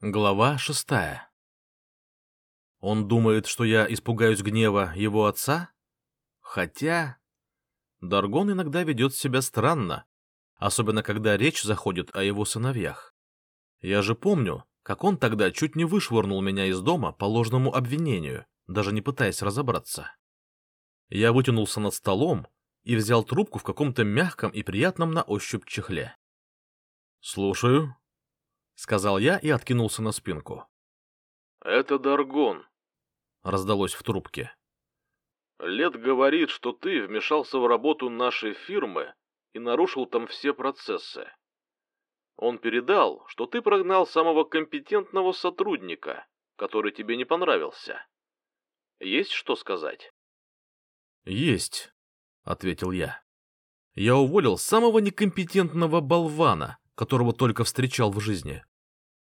Глава шестая Он думает, что я испугаюсь гнева его отца? Хотя... Даргон иногда ведет себя странно, особенно когда речь заходит о его сыновьях. Я же помню, как он тогда чуть не вышвырнул меня из дома по ложному обвинению, даже не пытаясь разобраться. Я вытянулся над столом и взял трубку в каком-то мягком и приятном на ощупь чехле. — Слушаю, — сказал я и откинулся на спинку. — Это Даргон, — раздалось в трубке. — Лет говорит, что ты вмешался в работу нашей фирмы и нарушил там все процессы. Он передал, что ты прогнал самого компетентного сотрудника, который тебе не понравился. Есть что сказать? Есть, ответил я. Я уволил самого некомпетентного болвана, которого только встречал в жизни.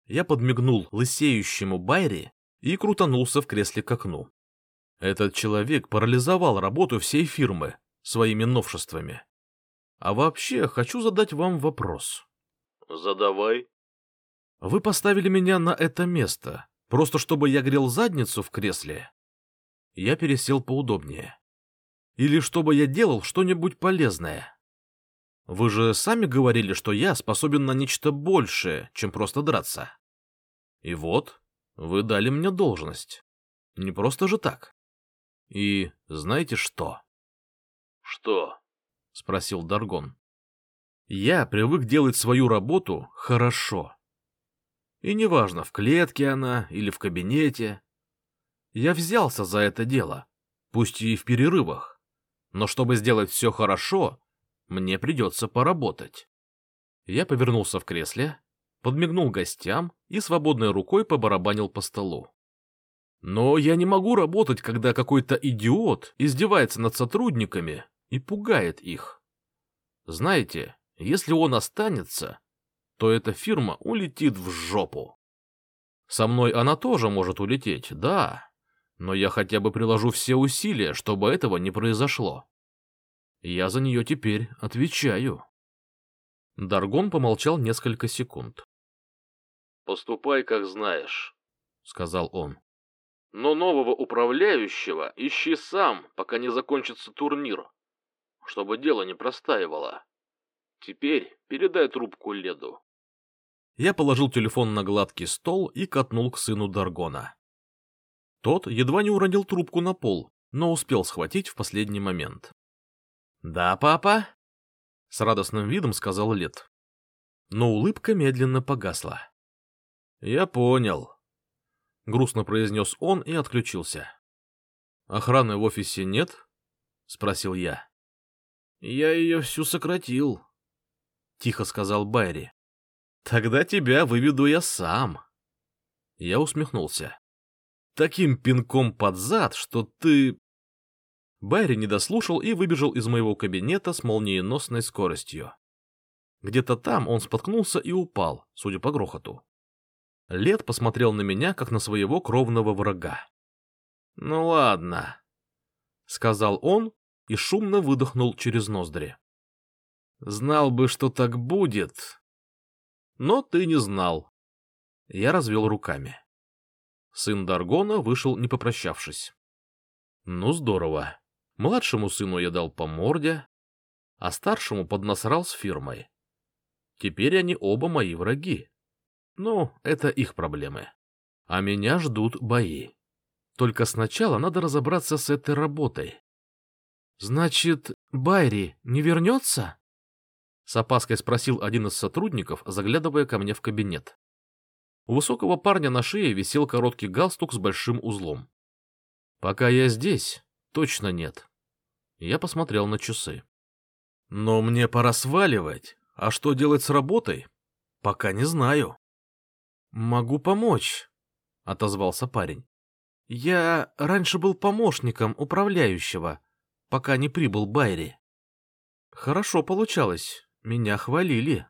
Я подмигнул лысеющему Байри и крутанулся в кресле к окну. Этот человек парализовал работу всей фирмы своими новшествами. А вообще, хочу задать вам вопрос. Задавай. Вы поставили меня на это место, просто чтобы я грел задницу в кресле? Я пересел поудобнее. Или чтобы я делал что-нибудь полезное? Вы же сами говорили, что я способен на нечто большее, чем просто драться. И вот, вы дали мне должность. Не просто же так. И знаете что? — Что? — спросил Даргон. Я привык делать свою работу хорошо. И неважно, в клетке она или в кабинете. Я взялся за это дело, пусть и в перерывах. Но чтобы сделать все хорошо, мне придется поработать. Я повернулся в кресле, подмигнул гостям и свободной рукой побарабанил по столу. Но я не могу работать, когда какой-то идиот издевается над сотрудниками и пугает их. Знаете, если он останется, то эта фирма улетит в жопу. Со мной она тоже может улететь, да, но я хотя бы приложу все усилия, чтобы этого не произошло. Я за нее теперь отвечаю. Даргон помолчал несколько секунд. — Поступай, как знаешь, — сказал он. — Но нового управляющего ищи сам, пока не закончится турнир, чтобы дело не простаивало. Теперь передай трубку Леду. Я положил телефон на гладкий стол и катнул к сыну Даргона. Тот едва не уронил трубку на пол, но успел схватить в последний момент. — Да, папа? — с радостным видом сказал Лед. Но улыбка медленно погасла. — Я понял, — грустно произнес он и отключился. — Охраны в офисе нет? — спросил я. — Я ее всю сократил, — тихо сказал Байри. — Тогда тебя выведу я сам. Я усмехнулся. — Таким пинком под зад, что ты... Байри не дослушал и выбежал из моего кабинета с молниеносной скоростью. Где-то там он споткнулся и упал, судя по грохоту. Лед посмотрел на меня, как на своего кровного врага. — Ну ладно, — сказал он и шумно выдохнул через ноздри. Знал бы, что так будет. Но ты не знал. Я развел руками. Сын Даргона вышел, не попрощавшись. Ну, здорово. Младшему сыну я дал по морде, а старшему поднасрал с фирмой. Теперь они оба мои враги. Ну, это их проблемы. А меня ждут бои. Только сначала надо разобраться с этой работой. — Значит, Байри не вернется? С опаской спросил один из сотрудников, заглядывая ко мне в кабинет. У высокого парня на шее висел короткий галстук с большим узлом. «Пока я здесь, точно нет». Я посмотрел на часы. «Но мне пора сваливать. А что делать с работой? Пока не знаю». «Могу помочь», — отозвался парень. «Я раньше был помощником управляющего, пока не прибыл Байри». «Хорошо получалось. Меня хвалили.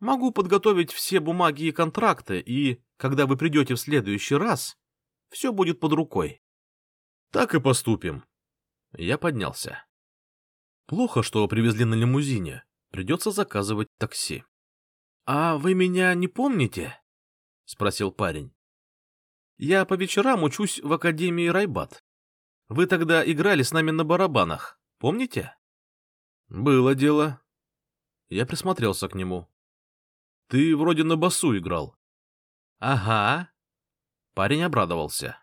Могу подготовить все бумаги и контракты, и, когда вы придете в следующий раз, все будет под рукой. Так и поступим. Я поднялся. Плохо, что привезли на лимузине. Придется заказывать такси. — А вы меня не помните? — спросил парень. Я по вечерам учусь в Академии Райбат. Вы тогда играли с нами на барабанах, помните? Было дело. Я присмотрелся к нему. Ты вроде на басу играл. Ага. Парень обрадовался.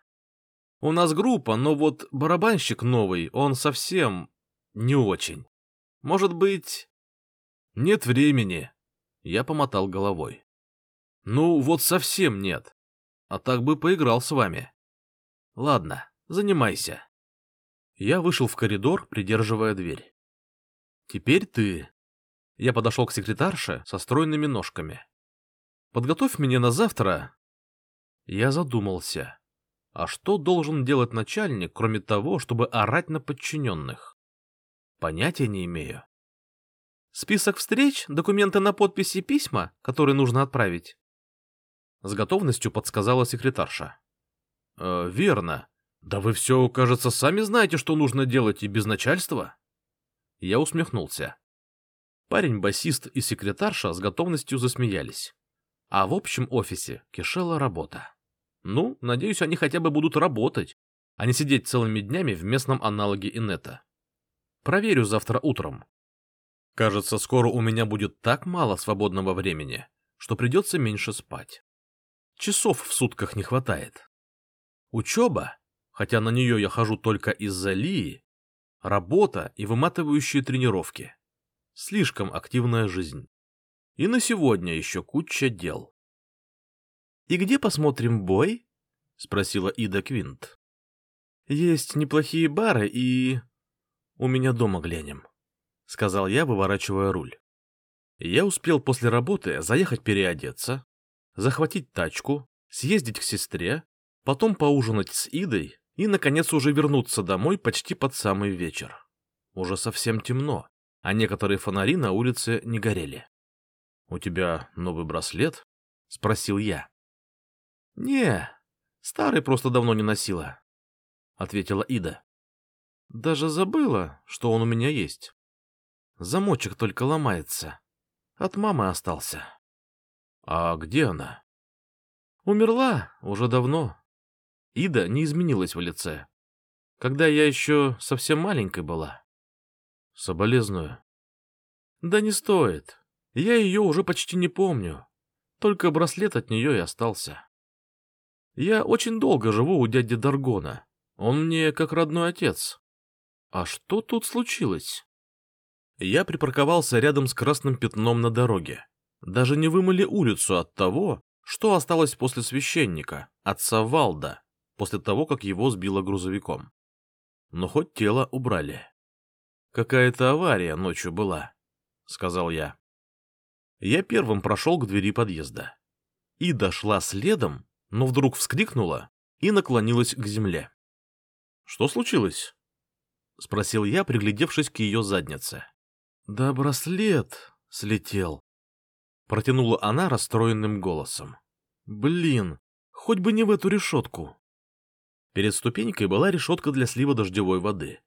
У нас группа, но вот барабанщик новый, он совсем не очень. Может быть... Нет времени. Я помотал головой. Ну, вот совсем нет. А так бы поиграл с вами. Ладно, занимайся. Я вышел в коридор, придерживая дверь. Теперь ты. Я подошел к секретарше со стройными ножками. Подготовь меня на завтра. Я задумался. А что должен делать начальник, кроме того, чтобы орать на подчиненных? Понятия не имею. Список встреч, документы на подписи и письма, которые нужно отправить. С готовностью подсказала секретарша. «Э, верно. Да вы все, кажется, сами знаете, что нужно делать и без начальства. Я усмехнулся. Парень-басист и секретарша с готовностью засмеялись. А в общем офисе кишела работа. Ну, надеюсь, они хотя бы будут работать, а не сидеть целыми днями в местном аналоге инета. Проверю завтра утром. Кажется, скоро у меня будет так мало свободного времени, что придется меньше спать. Часов в сутках не хватает. Учеба, хотя на нее я хожу только из-за Лии, работа и выматывающие тренировки. Слишком активная жизнь. И на сегодня еще куча дел. «И где посмотрим бой?» — спросила Ида Квинт. «Есть неплохие бары и...» «У меня дома глянем», — сказал я, выворачивая руль. Я успел после работы заехать переодеться, захватить тачку, съездить к сестре, потом поужинать с Идой и, наконец, уже вернуться домой почти под самый вечер. Уже совсем темно, а некоторые фонари на улице не горели. — У тебя новый браслет? — спросил я. — Не, старый просто давно не носила, — ответила Ида. — Даже забыла, что он у меня есть. Замочек только ломается. От мамы остался. — А где она? — Умерла уже давно. Ида не изменилась в лице. Когда я еще совсем маленькой была. — Соболезную. — Да не стоит. Я ее уже почти не помню. Только браслет от нее и остался. Я очень долго живу у дяди Даргона. Он мне как родной отец. А что тут случилось? Я припарковался рядом с красным пятном на дороге. Даже не вымыли улицу от того, что осталось после священника, отца Валда, после того, как его сбило грузовиком. Но хоть тело убрали. «Какая-то авария ночью была», — сказал я. Я первым прошел к двери подъезда. И дошла следом, но вдруг вскрикнула и наклонилась к земле. «Что случилось?» — спросил я, приглядевшись к ее заднице. «Да браслет слетел», — протянула она расстроенным голосом. «Блин, хоть бы не в эту решетку». Перед ступенькой была решетка для слива дождевой воды.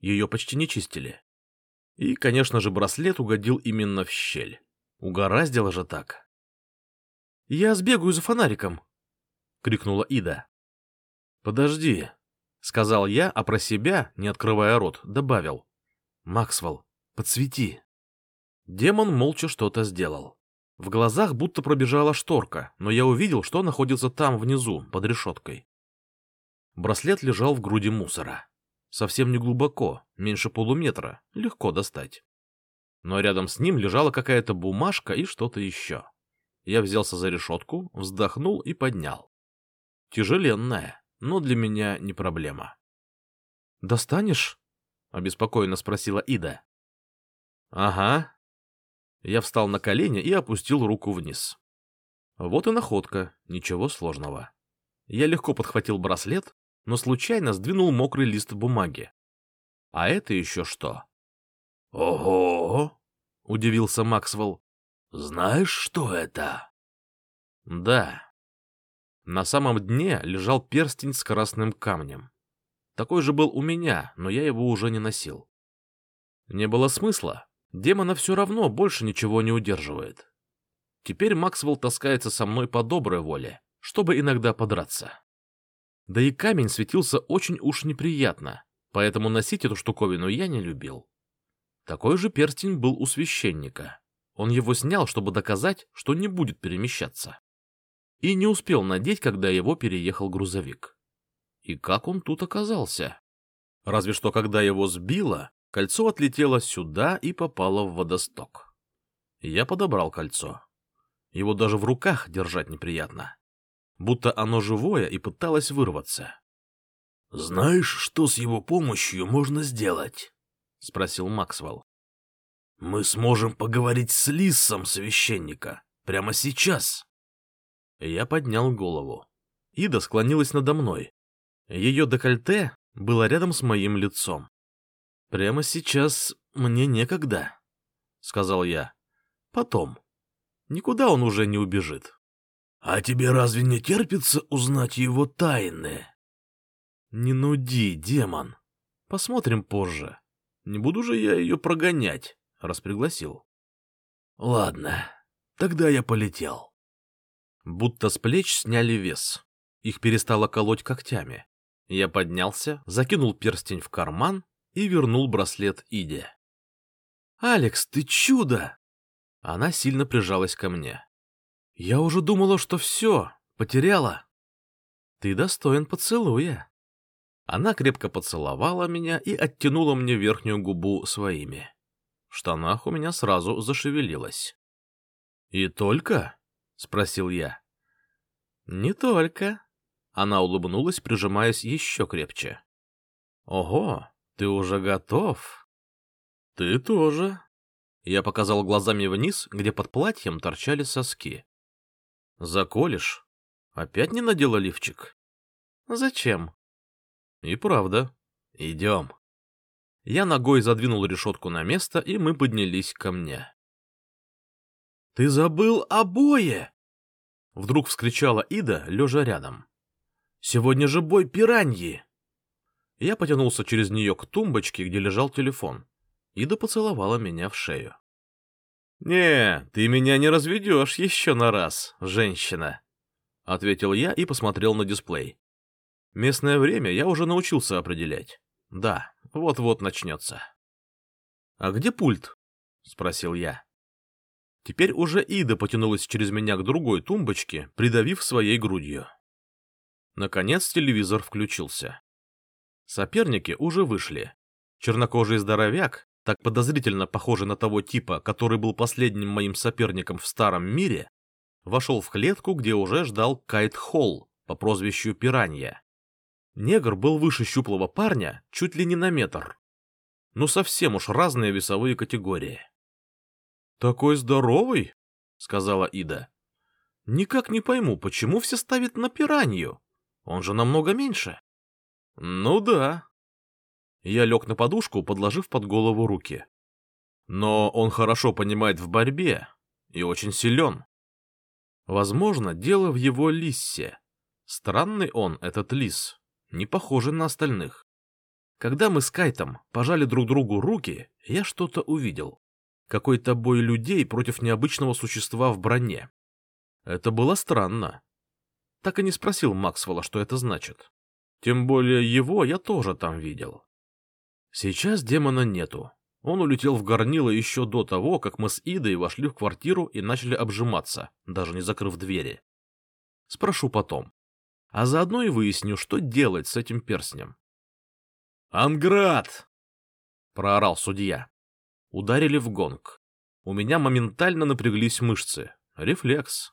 Ее почти не чистили. И, конечно же, браслет угодил именно в щель. Угораздило же так. «Я сбегаю за фонариком», — крикнула Ида. «Подожди», — сказал я, а про себя, не открывая рот, добавил. «Максвелл, подсвети». Демон молча что-то сделал. В глазах будто пробежала шторка, но я увидел, что находится там внизу, под решеткой. Браслет лежал в груди мусора. Совсем не глубоко, меньше полуметра, легко достать. Но рядом с ним лежала какая-то бумажка и что-то еще. Я взялся за решетку, вздохнул и поднял. Тяжеленная, но для меня не проблема. «Достанешь?» — обеспокоенно спросила Ида. «Ага». Я встал на колени и опустил руку вниз. Вот и находка, ничего сложного. Я легко подхватил браслет, но случайно сдвинул мокрый лист бумаги. А это еще что? «Ого!» — удивился Максвелл. «Знаешь, что это?» «Да». На самом дне лежал перстень с красным камнем. Такой же был у меня, но я его уже не носил. Не было смысла. Демона все равно больше ничего не удерживает. Теперь Максвелл таскается со мной по доброй воле, чтобы иногда подраться. Да и камень светился очень уж неприятно, поэтому носить эту штуковину я не любил. Такой же перстень был у священника. Он его снял, чтобы доказать, что не будет перемещаться. И не успел надеть, когда его переехал грузовик. И как он тут оказался? Разве что когда его сбило, кольцо отлетело сюда и попало в водосток. Я подобрал кольцо. Его даже в руках держать неприятно. Будто оно живое и пыталось вырваться. — Знаешь, что с его помощью можно сделать? — спросил Максвелл. — Мы сможем поговорить с Лиссом священника прямо сейчас. Я поднял голову. Ида склонилась надо мной. Ее декольте было рядом с моим лицом. «Прямо сейчас мне некогда», — сказал я. «Потом. Никуда он уже не убежит». «А тебе разве не терпится узнать его тайны?» «Не нуди, демон. Посмотрим позже. Не буду же я ее прогонять», — раз пригласил. «Ладно, тогда я полетел». Будто с плеч сняли вес. Их перестало колоть когтями. Я поднялся, закинул перстень в карман и вернул браслет Иде. «Алекс, ты чудо!» Она сильно прижалась ко мне. «Я уже думала, что все, потеряла». «Ты достоин поцелуя». Она крепко поцеловала меня и оттянула мне верхнюю губу своими. В штанах у меня сразу зашевелилось. «И только?» — спросил я. «Не только», она улыбнулась, прижимаясь еще крепче. «Ого, ты уже готов?» «Ты тоже». Я показал глазами вниз, где под платьем торчали соски. «Заколешь? Опять не надела лифчик?» «Зачем?» «И правда. Идем». Я ногой задвинул решетку на место, и мы поднялись ко мне. «Ты забыл обои!» Вдруг вскричала Ида, лежа рядом. Сегодня же бой пираньи!» Я потянулся через нее к тумбочке, где лежал телефон. Ида поцеловала меня в шею. «Не, ты меня не разведешь еще на раз, женщина», — ответил я и посмотрел на дисплей. Местное время я уже научился определять. Да, вот-вот начнется. «А где пульт?» — спросил я. Теперь уже Ида потянулась через меня к другой тумбочке, придавив своей грудью. Наконец телевизор включился. Соперники уже вышли. Чернокожий здоровяк, так подозрительно похожий на того типа, который был последним моим соперником в старом мире, вошел в клетку, где уже ждал Кайт Холл по прозвищу Пиранья. Негр был выше щуплого парня чуть ли не на метр. Ну совсем уж разные весовые категории. «Такой здоровый?» — сказала Ида. «Никак не пойму, почему все ставят на пиранью?» Он же намного меньше. Ну да. Я лег на подушку, подложив под голову руки. Но он хорошо понимает в борьбе и очень силен. Возможно, дело в его лиссе. Странный он, этот лис, не похожий на остальных. Когда мы с Кайтом пожали друг другу руки, я что-то увидел. Какой-то бой людей против необычного существа в броне. Это было странно так и не спросил Максвелла, что это значит. Тем более его я тоже там видел. Сейчас демона нету. Он улетел в горнило еще до того, как мы с Идой вошли в квартиру и начали обжиматься, даже не закрыв двери. Спрошу потом. А заодно и выясню, что делать с этим перстнем. «Анград!» — проорал судья. Ударили в гонг. У меня моментально напряглись мышцы. Рефлекс.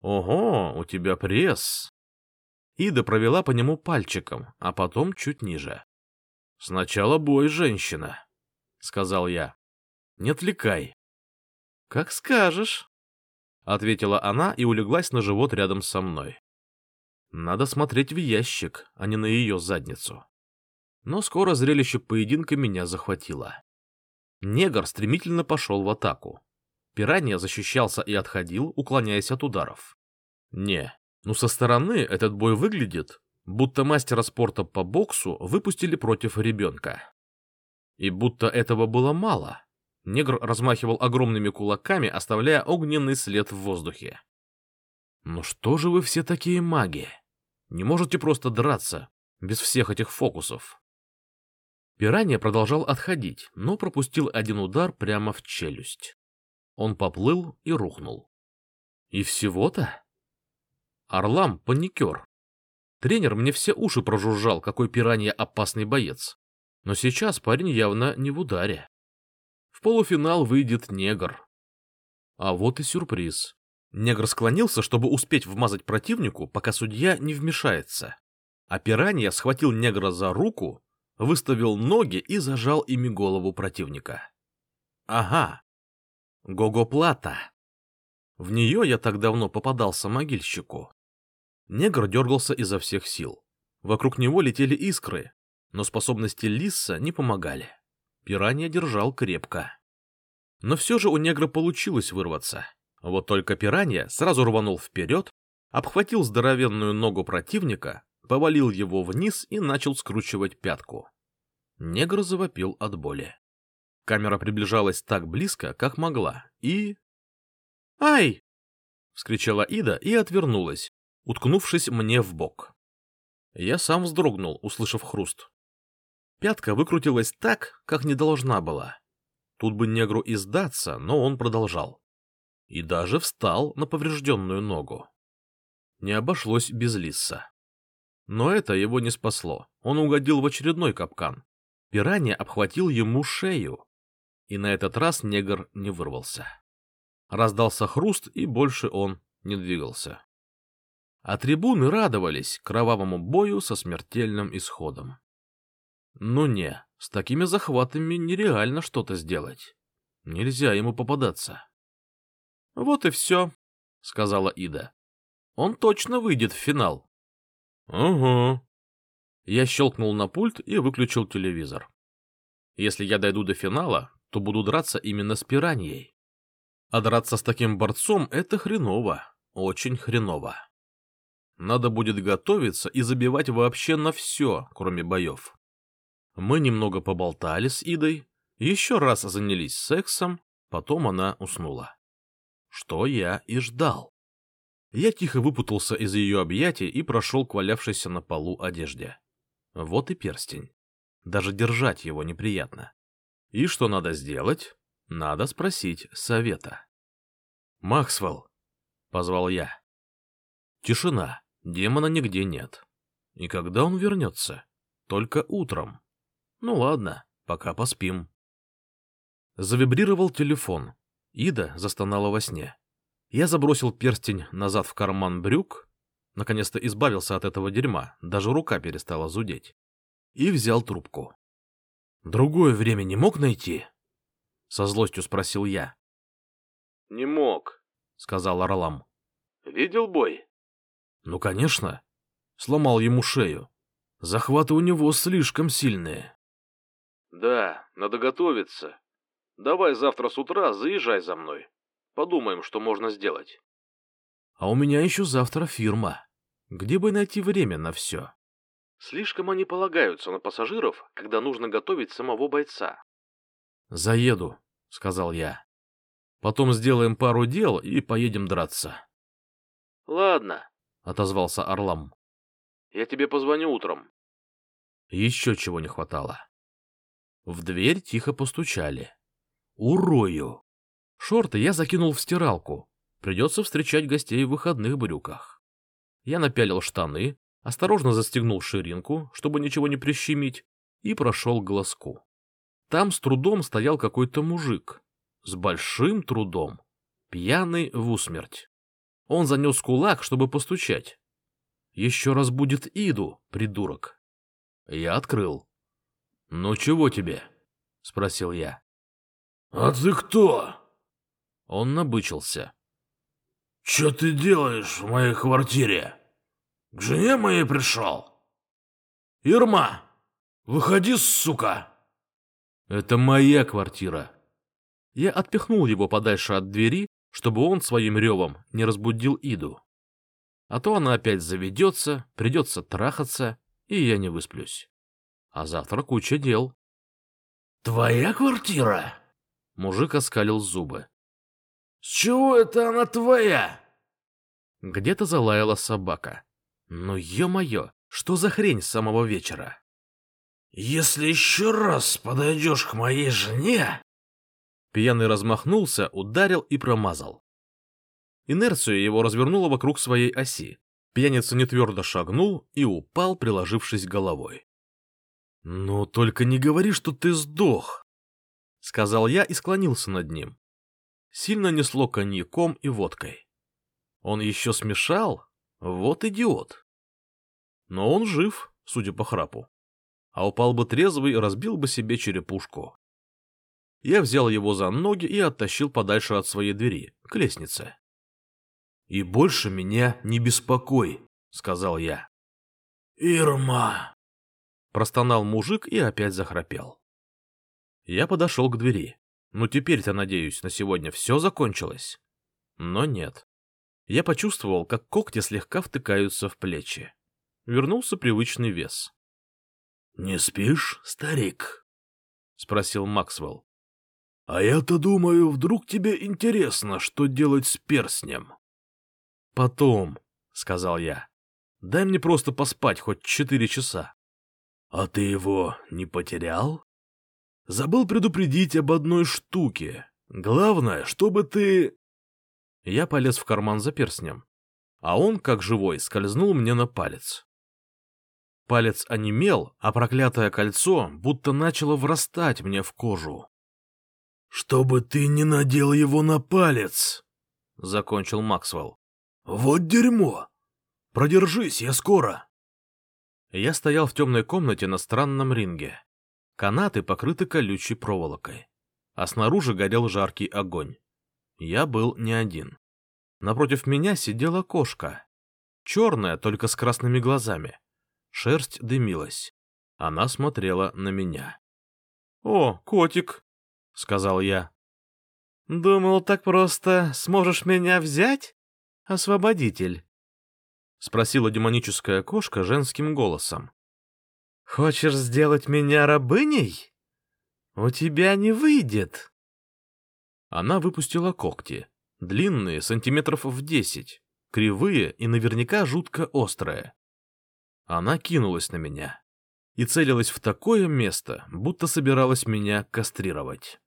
«Ого, у тебя пресс!» Ида провела по нему пальчиком, а потом чуть ниже. «Сначала бой, женщина», — сказал я. «Не отвлекай». «Как скажешь», — ответила она и улеглась на живот рядом со мной. Надо смотреть в ящик, а не на ее задницу. Но скоро зрелище поединка меня захватило. Негр стремительно пошел в атаку. Пиранья защищался и отходил, уклоняясь от ударов. Не, ну со стороны этот бой выглядит, будто мастера спорта по боксу выпустили против ребенка. И будто этого было мало. Негр размахивал огромными кулаками, оставляя огненный след в воздухе. «Ну что же вы все такие маги? Не можете просто драться, без всех этих фокусов?» Пиранья продолжал отходить, но пропустил один удар прямо в челюсть. Он поплыл и рухнул. И всего-то? Орлам — паникер. Тренер мне все уши прожужжал, какой пиранья опасный боец. Но сейчас парень явно не в ударе. В полуфинал выйдет негр. А вот и сюрприз. Негр склонился, чтобы успеть вмазать противнику, пока судья не вмешается. А пиранья схватил негра за руку, выставил ноги и зажал ими голову противника. Ага, Гого-плата. В нее я так давно попадался могильщику. Негр дергался изо всех сил. Вокруг него летели искры, но способности Лисса не помогали. Пиранья держал крепко. Но все же у негра получилось вырваться. Вот только пиранья сразу рванул вперед, обхватил здоровенную ногу противника, повалил его вниз и начал скручивать пятку. Негр завопил от боли. Камера приближалась так близко, как могла, и... «Ай!» — вскричала Ида и отвернулась, уткнувшись мне в бок. Я сам вздрогнул, услышав хруст. Пятка выкрутилась так, как не должна была. Тут бы негру и сдаться, но он продолжал. И даже встал на поврежденную ногу. Не обошлось без Лисса. Но это его не спасло. Он угодил в очередной капкан. Пиранья обхватил ему шею, и на этот раз негр не вырвался. Раздался хруст, и больше он не двигался. А трибуны радовались кровавому бою со смертельным исходом. Ну не, с такими захватами нереально что-то сделать. Нельзя ему попадаться. — Вот и все, — сказала Ида. — Он точно выйдет в финал. — Угу. Я щелкнул на пульт и выключил телевизор. Если я дойду до финала, то буду драться именно с пираньей. А драться с таким борцом — это хреново, очень хреново. Надо будет готовиться и забивать вообще на все, кроме боев. Мы немного поболтали с Идой, еще раз занялись сексом, потом она уснула. Что я и ждал. Я тихо выпутался из ее объятий и прошел к валявшейся на полу одежде. Вот и перстень. Даже держать его неприятно. И что надо сделать? Надо спросить совета. «Максвелл!» — позвал я. Тишина, демона нигде нет. И когда он вернется? Только утром. Ну ладно, пока поспим. Завибрировал телефон. Ида застонала во сне. Я забросил перстень назад в карман брюк, наконец-то избавился от этого дерьма, даже рука перестала зудеть, и взял трубку. Другое время не мог найти? Со злостью спросил я. Не мог, сказал Орлам. Видел бой? Ну, конечно. Сломал ему шею. Захваты у него слишком сильные. Да, надо готовиться. Давай завтра с утра заезжай за мной. Подумаем, что можно сделать. А у меня еще завтра фирма. Где бы найти время на все? Слишком они полагаются на пассажиров, когда нужно готовить самого бойца. «Заеду», — сказал я. «Потом сделаем пару дел и поедем драться». «Ладно», — отозвался Орлам. «Я тебе позвоню утром». Еще чего не хватало. В дверь тихо постучали. Урою! Шорты я закинул в стиралку. Придется встречать гостей в выходных брюках. Я напялил штаны, осторожно застегнул ширинку, чтобы ничего не прищемить, и прошел к глазку. Там с трудом стоял какой-то мужик. С большим трудом. Пьяный в усмерть. Он занес кулак, чтобы постучать. Еще раз будет Иду, придурок. Я открыл. — Ну чего тебе? — спросил я. — А ты кто? Он набычился. — Че ты делаешь в моей квартире? К жене моей пришел. Ирма, выходи, сука. Это моя квартира. Я отпихнул его подальше от двери, чтобы он своим ревом не разбудил Иду. А то она опять заведется, придется трахаться, и я не высплюсь. А завтра куча дел. «Твоя квартира?» Мужик оскалил зубы. «С чего это она твоя?» Где-то залаяла собака. Ну, ё-моё, что за хрень с самого вечера? «Если еще раз подойдешь к моей жене...» Пьяный размахнулся, ударил и промазал. Инерцию его развернуло вокруг своей оси. Пьяница нетвердо шагнул и упал, приложившись головой. «Ну, только не говори, что ты сдох!» — сказал я и склонился над ним. Сильно несло коньяком и водкой. Он еще смешал? Вот идиот. Но он жив, судя по храпу. А упал бы трезвый, разбил бы себе черепушку. Я взял его за ноги и оттащил подальше от своей двери, к лестнице. «И больше меня не беспокой», — сказал я. «Ирма!» — простонал мужик и опять захрапел. Я подошел к двери. Ну теперь-то, надеюсь, на сегодня все закончилось. Но нет. Я почувствовал, как когти слегка втыкаются в плечи. Вернулся привычный вес. — Не спишь, старик? — спросил Максвелл. — А я-то думаю, вдруг тебе интересно, что делать с перстнем. — Потом, — сказал я. — Дай мне просто поспать хоть четыре часа. — А ты его не потерял? — Забыл предупредить об одной штуке. Главное, чтобы ты... Я полез в карман за перстнем, а он, как живой, скользнул мне на палец. Палец онемел, а проклятое кольцо будто начало врастать мне в кожу. — Чтобы ты не надел его на палец! — закончил Максвелл. Вот дерьмо! Продержись, я скоро!» Я стоял в темной комнате на странном ринге. Канаты покрыты колючей проволокой, а снаружи горел жаркий огонь. Я был не один. Напротив меня сидела кошка. Черная, только с красными глазами. Шерсть дымилась. Она смотрела на меня. — О, котик! — сказал я. — Думал, так просто сможешь меня взять? освободитель? — спросила демоническая кошка женским голосом. — Хочешь сделать меня рабыней? У тебя не выйдет. Она выпустила когти, длинные, сантиметров в десять, кривые и наверняка жутко острые. Она кинулась на меня и целилась в такое место, будто собиралась меня кастрировать.